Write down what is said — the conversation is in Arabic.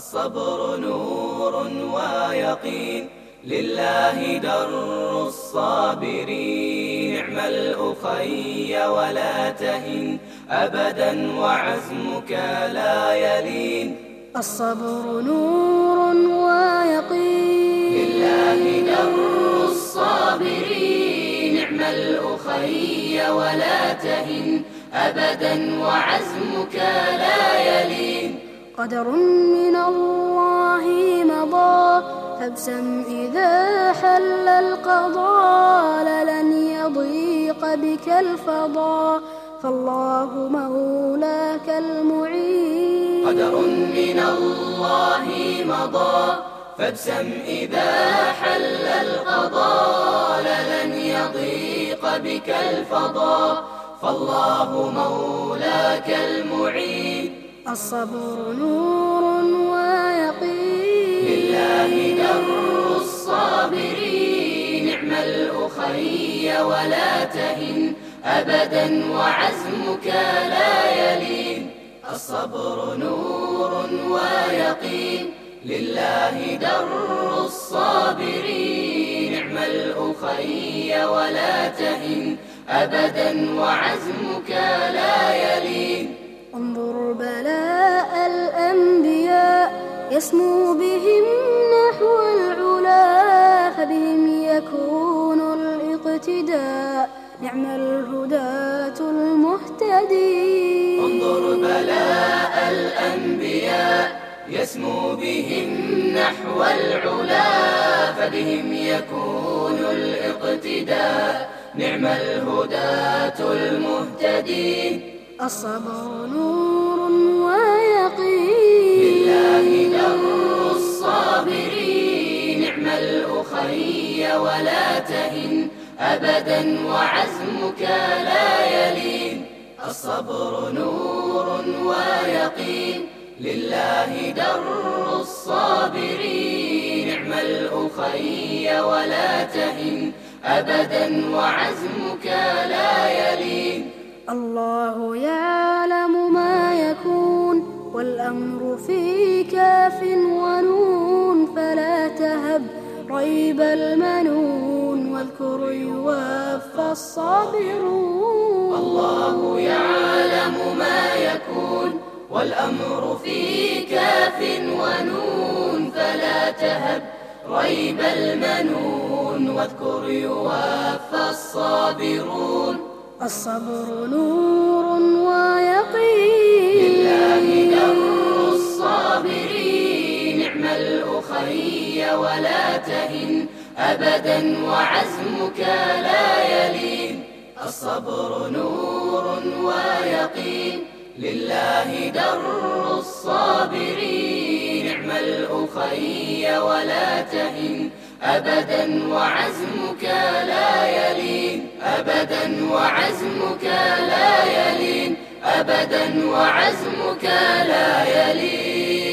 الصبر نور ويقين. لله در الصابرين. نعم الأخي ولا تهن أبدا وعزمك لا يلين. الصبر نور ويقين. لله در الصابرين. نعم الأخي ولا تهن أبدا وعزمك لا يلين. قدر من الله مضى. فابسم إذا حل القضاء لن يضيق بك الفضاء. فالله مولاك المعين. قدر من الله مضى. فابسم إذا حل القضاء لن يضيق بك الفضاء. فالله مولاك المعين. الصبر نور ويقين. لله در الصابرين نعم الأخي ولا تهن أبدا وعزمك لا يلين. الصبر نور ويقين لله در الصابرين نعم الأخي ولا تهن أبدا وعزمك لا يلين. يسمو بهم نحو العلا فبهم يكون الاقتداء. نعم الهداة المهتدين انظر بلاء الأنبياء يسمو بهم نحو العلا فبهم يكون الاقتداء. نعم الهداة المهتدين الصبر نور ويقين. أبدا وعزمك لا يلين. الصبر نور ويقين. لله در الصابرين. نعم الأخي ولا تهن. أبدا وعزمك لا يلين. الله يعلم ما يكون. والأمر في كاف تهب ريب المنون واذكر يوفى الصابرون. الله يعلم ما يكون والأمر في كاف ونون. فلا تهب ريب المنون واذكر يوفى الصابرون. الصبر نور ويقين. الأخي ولا تهن أبدا وعزمك لا يلين الصبر نور ويقين لله در الصابرين نعم الأخي ولا تهن أبدا وعزمك لا يلين أبدا وعزمك لا يلين أبدا وعزمك لا يلين